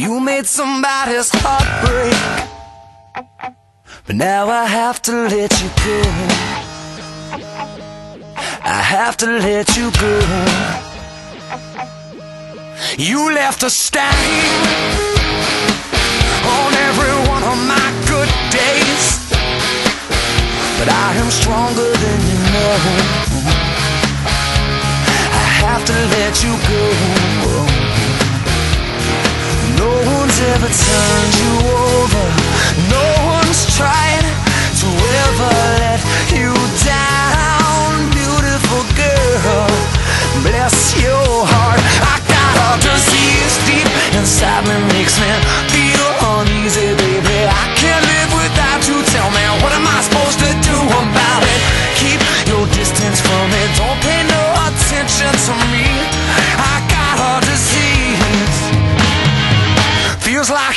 You made somebody's heart break. But now I have to let you go. I have to let you go. You left a stain on every one of my good days. But I am stronger than you know. I have to let you go. One's ever turned you over.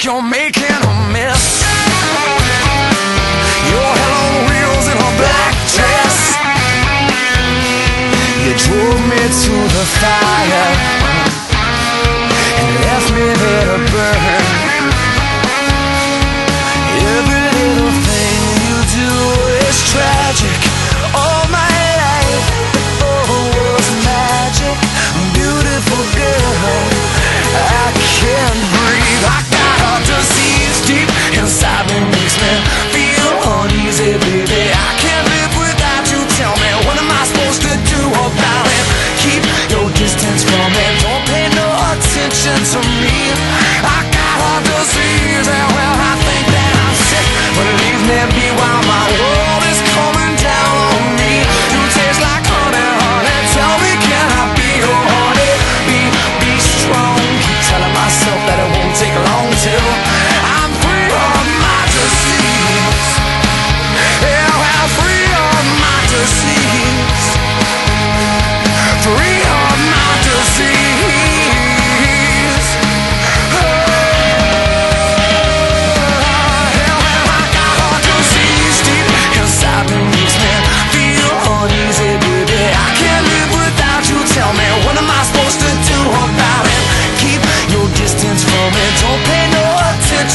You're making a mess. Your hello wheels in a black dress. You drove me to the fire and left me there to burn.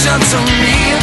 done to me